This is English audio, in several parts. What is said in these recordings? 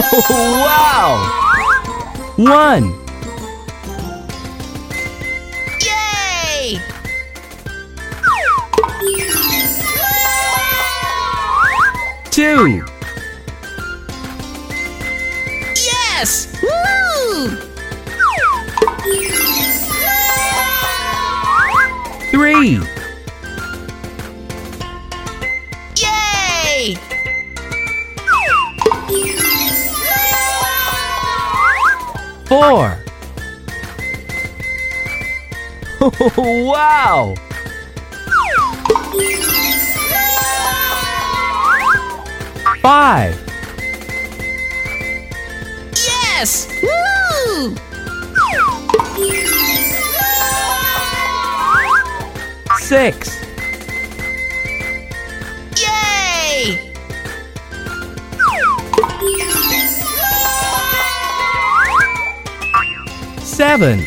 wow! One, Yay! two, Yes! Woo! three, four. wow! Five, Yes! Woo! six, seven.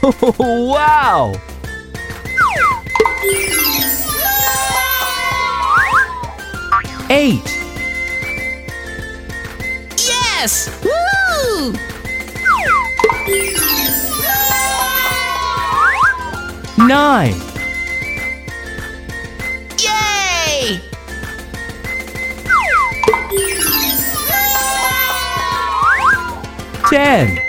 wow! Eight, Yes! Woo! nine, Yay! ten.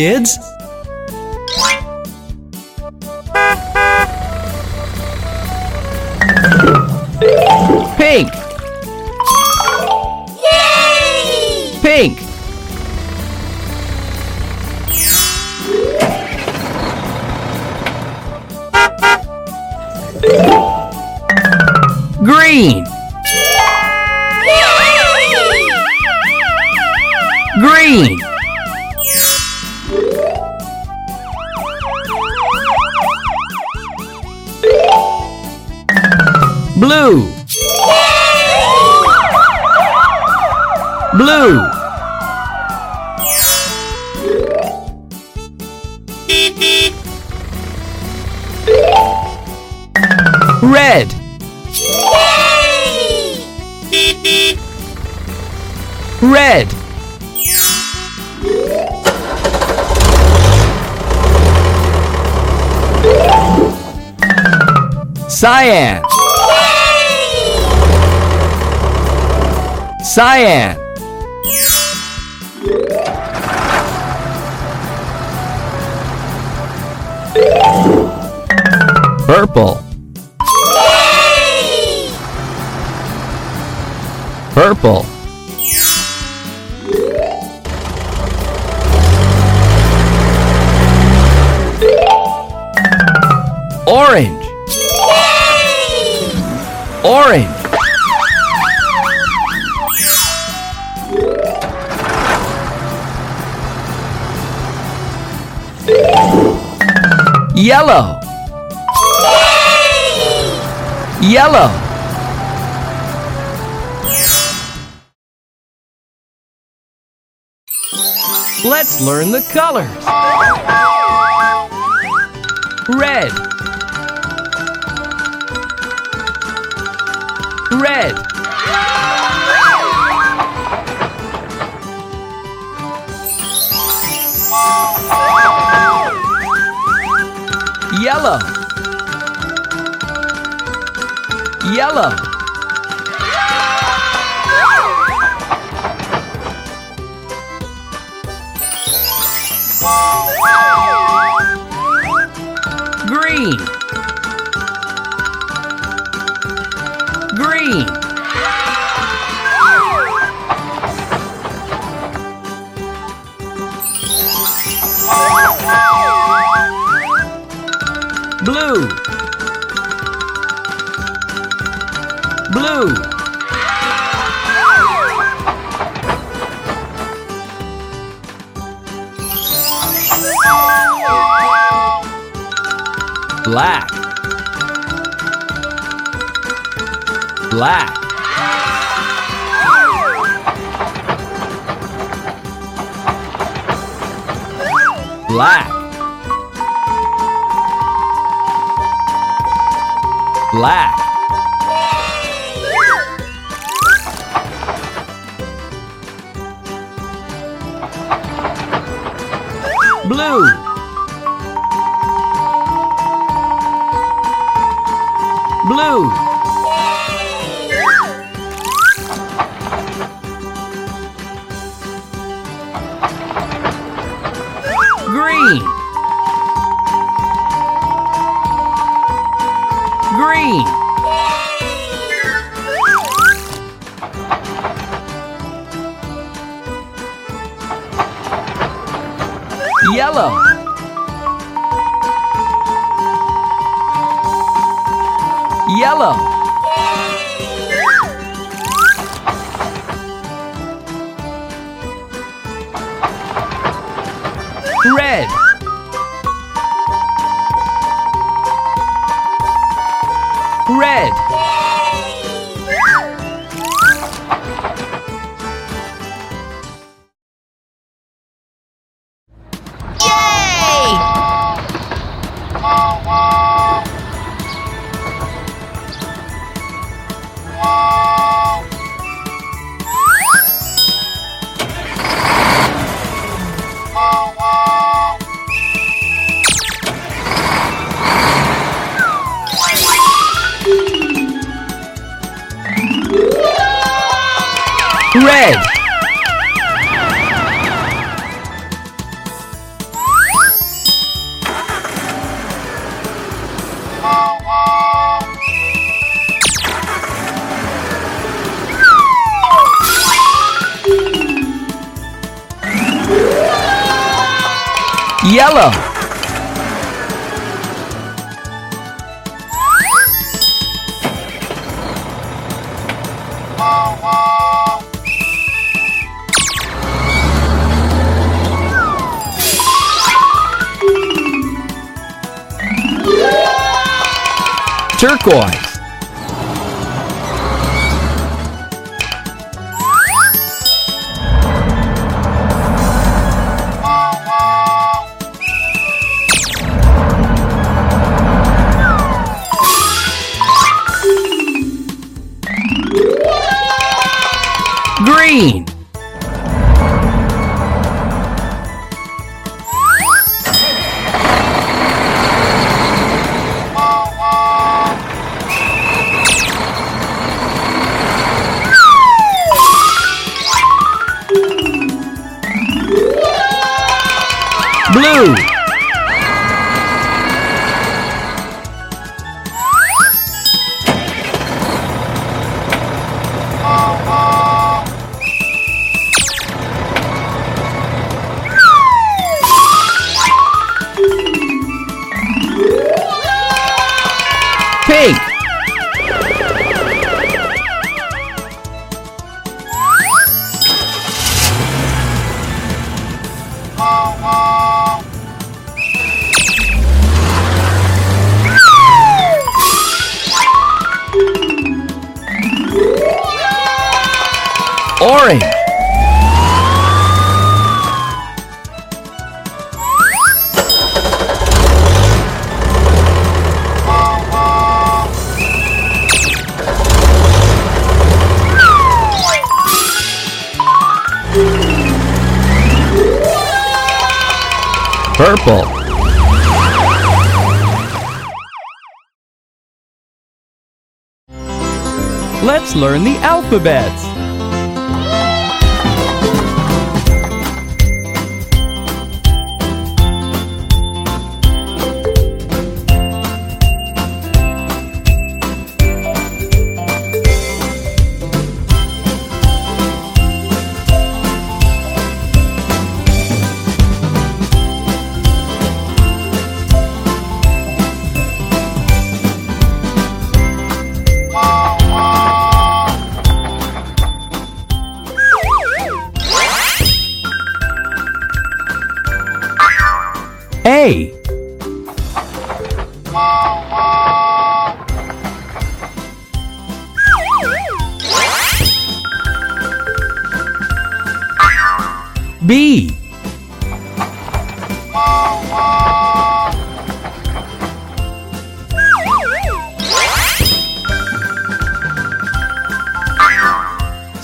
Kids. Pink. Yay! Pink. Green. Green. Blue. Blue. Red. Red. Cyan. Cyan. Purple. Purple. Orange. Orange. Yellow. Yellow. Let's learn the colors. Red. Red. Yellow. Yellow. blue. Blue. Black. Black. Black. Black. Blue. Blue. Yellow. Yellow. Red. Yellow. Turquoise. Orange. Purple. Let's learn the alphabets.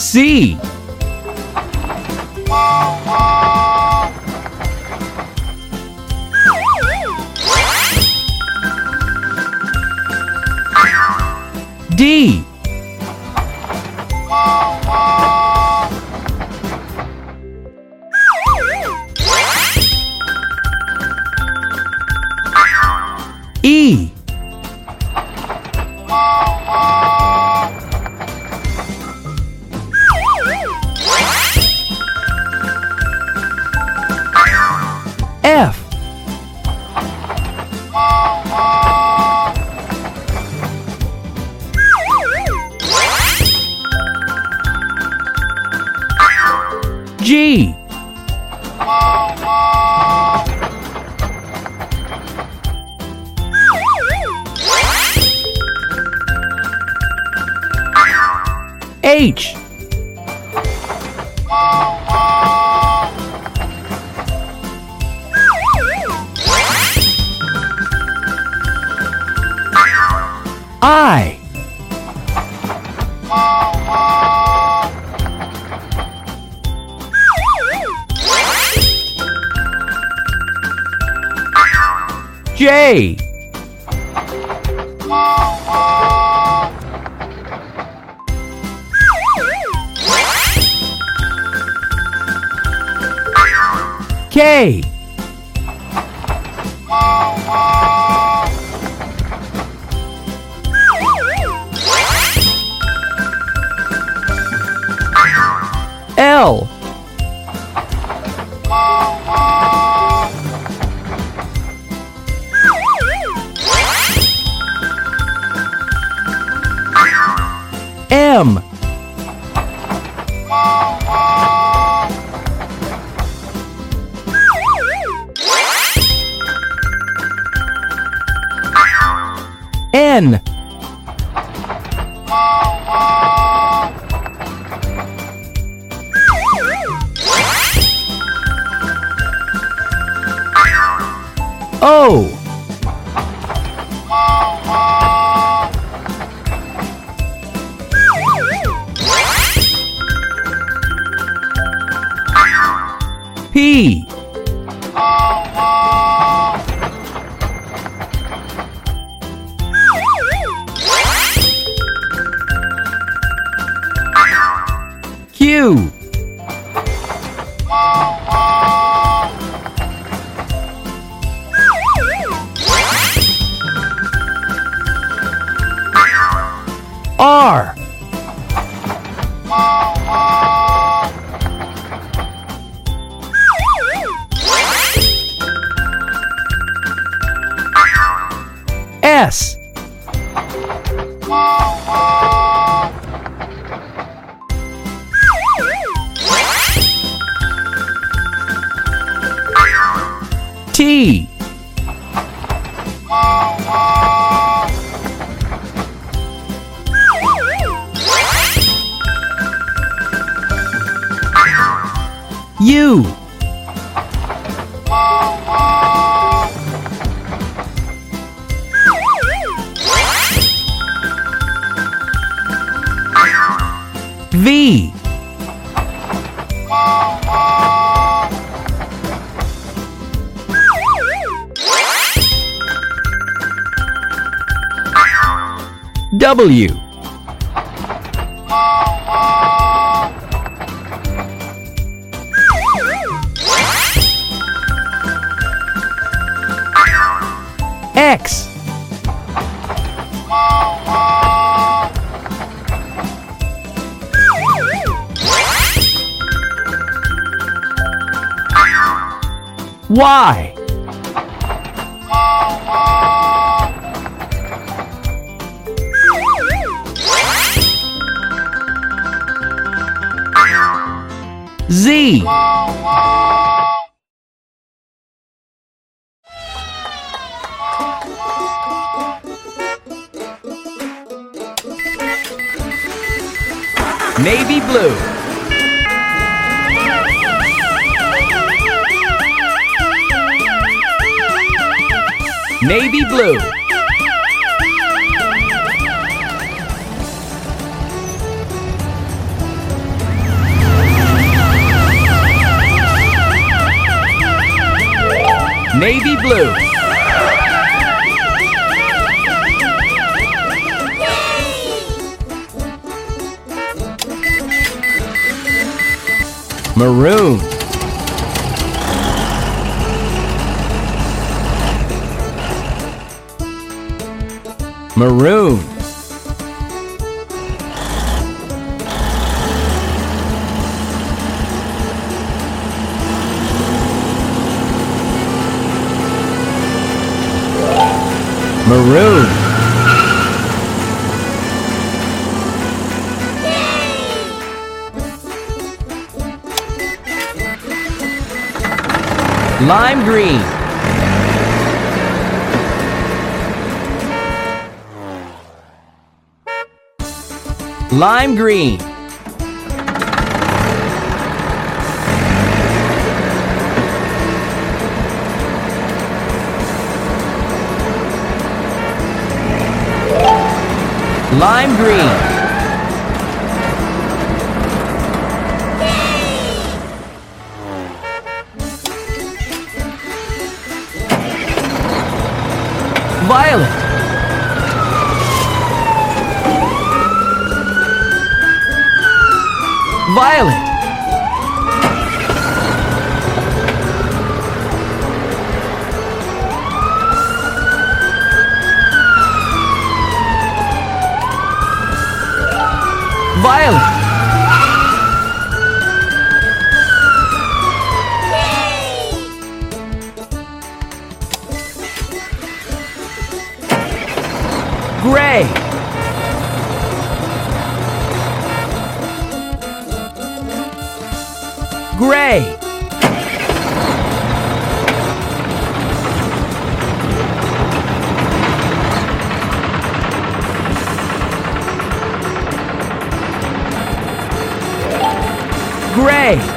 C. D. H. I. J. K. L. free. free. W. X. Y. Z. Navy blue. Navy blue. Navy blue. Maroon. Maroon. Maroon. Lime green. Lime green. Lime green. Violet. Violet. Violet. Gray.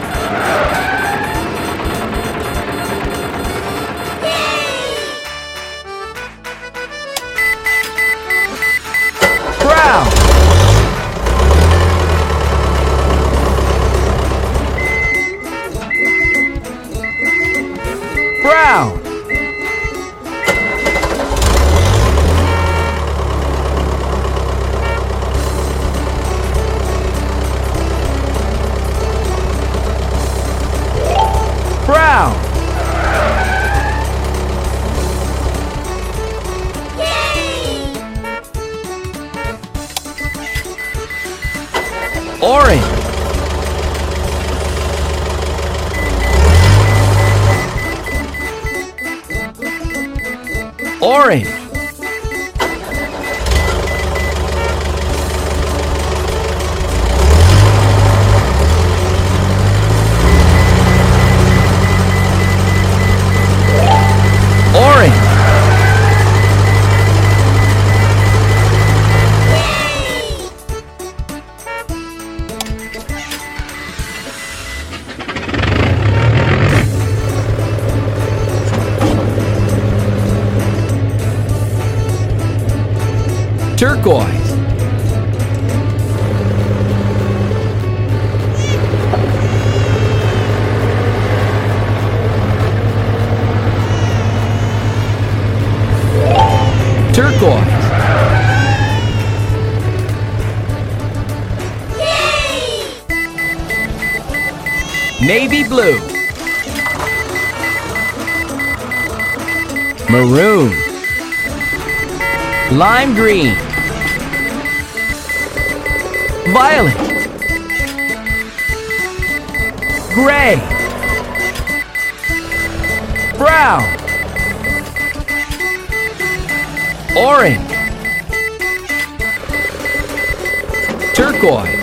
Orange. Navy blue. Maroon. Lime green. Violet. Gray. Brown. Orange. Turquoise.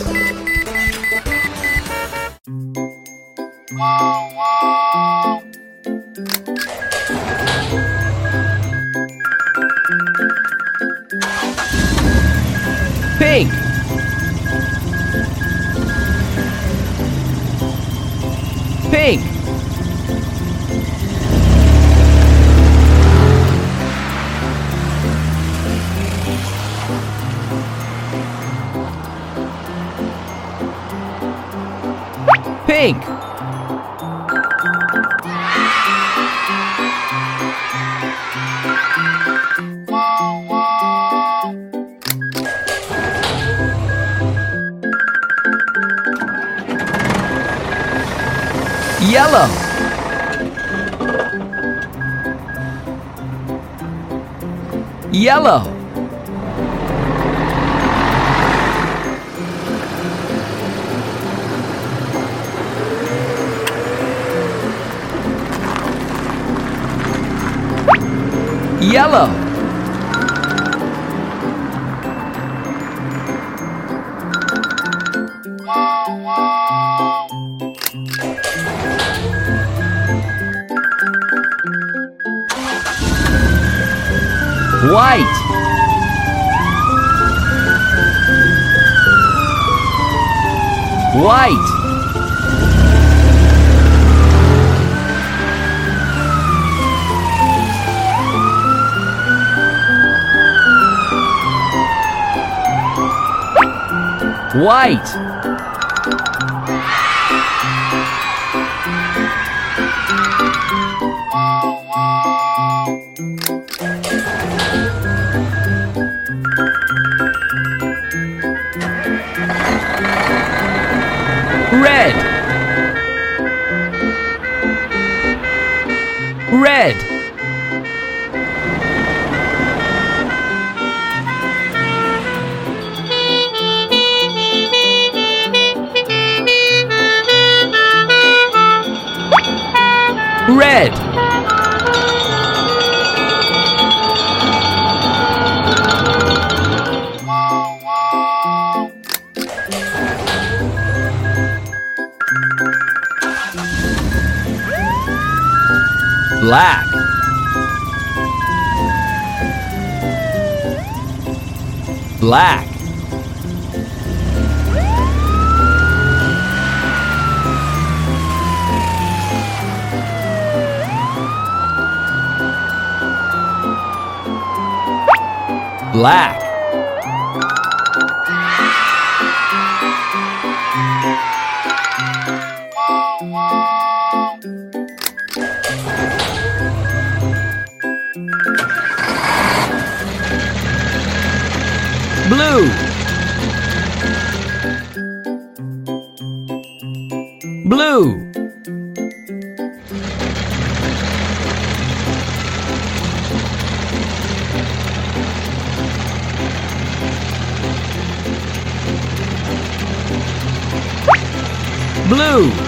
Pink. Pink. Yellow. Yellow. White. White. White. Black. Black. Black. Blue.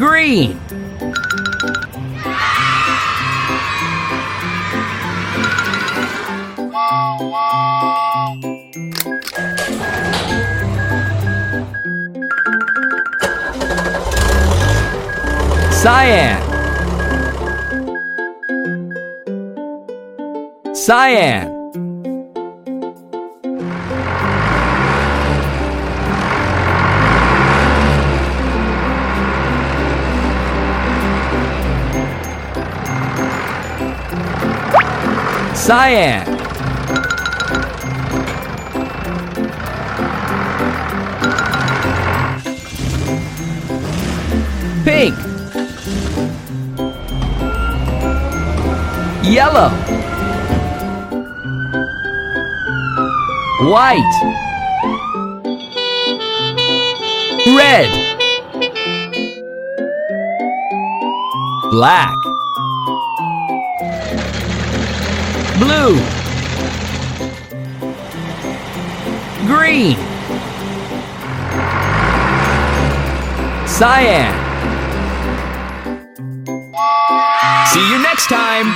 Green. Cyan. Cyan. Cyan. Pink. Yellow. White. Red. Black. Blue. Green. Cyan. See you next time.